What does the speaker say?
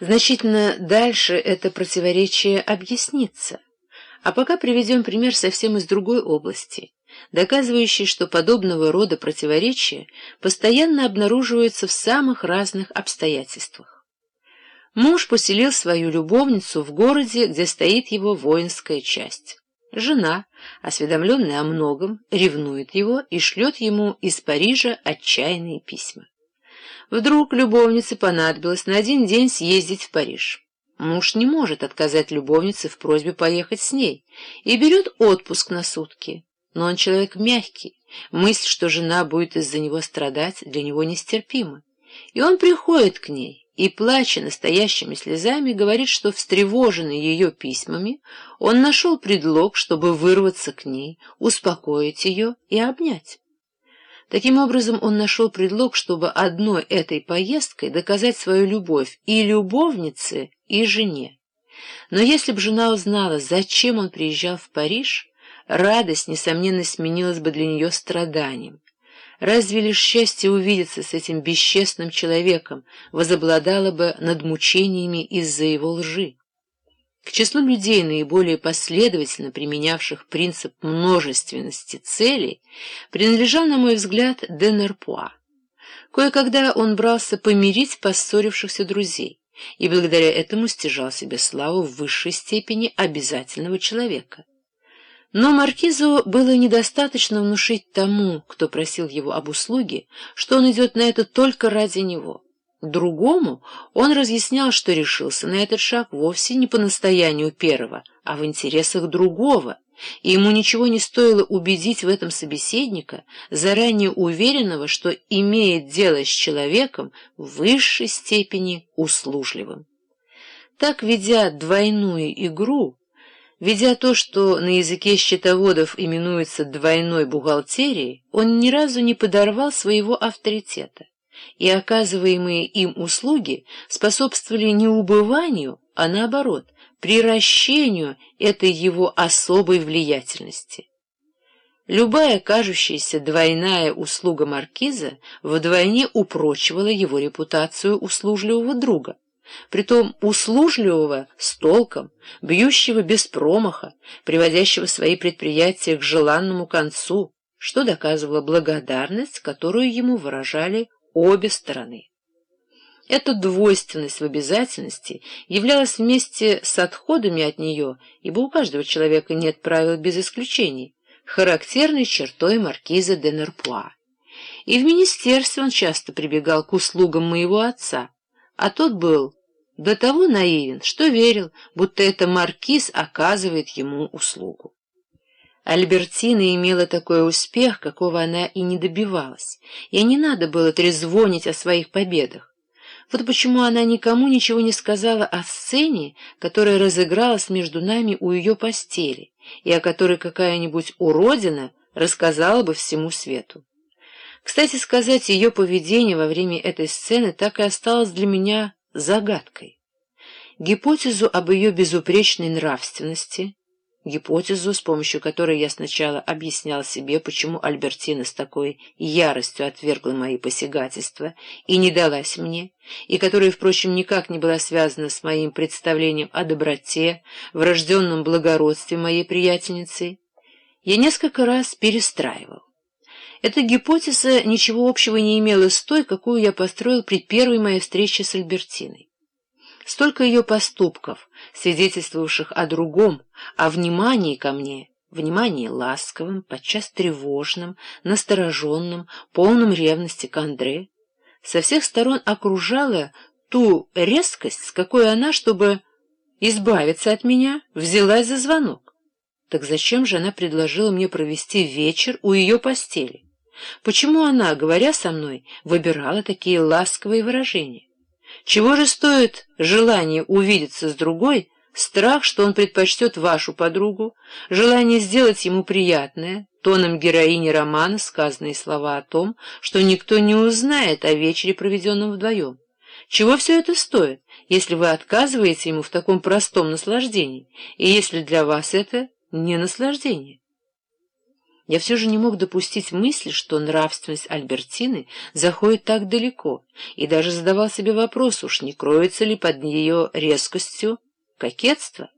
Значительно дальше это противоречие объяснится. А пока приведем пример совсем из другой области, доказывающий, что подобного рода противоречия постоянно обнаруживаются в самых разных обстоятельствах. Муж поселил свою любовницу в городе, где стоит его воинская часть. Жена, осведомленная о многом, ревнует его и шлет ему из Парижа отчаянные письма. Вдруг любовнице понадобилось на один день съездить в Париж. Муж не может отказать любовнице в просьбе поехать с ней и берет отпуск на сутки. Но он человек мягкий, мысль, что жена будет из-за него страдать, для него нестерпима. И он приходит к ней и, плача настоящими слезами, говорит, что, встревоженный ее письмами, он нашел предлог, чтобы вырваться к ней, успокоить ее и обнять. Таким образом, он нашел предлог, чтобы одной этой поездкой доказать свою любовь и любовнице, и жене. Но если бы жена узнала, зачем он приезжал в Париж, радость, несомненно, сменилась бы для нее страданием. Разве лишь счастье увидеться с этим бесчестным человеком возобладало бы над мучениями из-за его лжи? К числу людей, наиболее последовательно применявших принцип множественности целей, принадлежал, на мой взгляд, Денерпуа. Кое-когда он брался помирить поссорившихся друзей, и благодаря этому стяжал себе славу в высшей степени обязательного человека. Но маркизу было недостаточно внушить тому, кто просил его об услуге, что он идет на это только ради него. Другому он разъяснял, что решился на этот шаг вовсе не по настоянию первого, а в интересах другого, и ему ничего не стоило убедить в этом собеседника, заранее уверенного, что имеет дело с человеком в высшей степени услужливым. Так, ведя двойную игру, ведя то, что на языке счетоводов именуется двойной бухгалтерией, он ни разу не подорвал своего авторитета и оказываемые им услуги способствовали не убыванию, а наоборот, приращению этой его особой влиятельности. Любая кажущаяся двойная услуга маркиза вдвойне упрочивала его репутацию услужливого друга, притом услужливого с толком, бьющего без промаха, приводящего свои предприятия к желанному концу, что доказывало благодарность, которую ему выражали обе стороны. Эта двойственность в обязательности являлась вместе с отходами от нее, ибо у каждого человека нет правил без исключений, характерной чертой маркиза де Нерпуа. И в министерстве он часто прибегал к услугам моего отца, а тот был до того наивен, что верил, будто это маркиз оказывает ему услугу. Альбертина имела такой успех, какого она и не добивалась. Ей не надо было трезвонить о своих победах. Вот почему она никому ничего не сказала о сцене, которая разыгралась между нами у ее постели, и о которой какая-нибудь уродина рассказала бы всему свету. Кстати сказать, ее поведение во время этой сцены так и осталось для меня загадкой. Гипотезу об ее безупречной нравственности гипотезу, с помощью которой я сначала объяснял себе, почему Альбертина с такой яростью отвергла мои посягательства и не далась мне, и которая, впрочем, никак не была связана с моим представлением о доброте, врожденном благородстве моей приятельницы, я несколько раз перестраивал. Эта гипотеза ничего общего не имела с той, какую я построил при первой моей встрече с Альбертиной. Столько ее поступков, свидетельствовавших о другом, о внимании ко мне, внимании ласковым, подчас тревожным, настороженным, полным ревности к Андре, со всех сторон окружала ту резкость, с какой она, чтобы избавиться от меня, взялась за звонок. Так зачем же она предложила мне провести вечер у ее постели? Почему она, говоря со мной, выбирала такие ласковые выражения? Чего же стоит желание увидеться с другой, страх, что он предпочтет вашу подругу, желание сделать ему приятное, тоном героини романа сказанные слова о том, что никто не узнает о вечере, проведенном вдвоем? Чего все это стоит, если вы отказываете ему в таком простом наслаждении, и если для вас это не наслаждение? Я все же не мог допустить мысли, что нравственность Альбертины заходит так далеко, и даже задавал себе вопрос, уж не кроется ли под ее резкостью кокетство.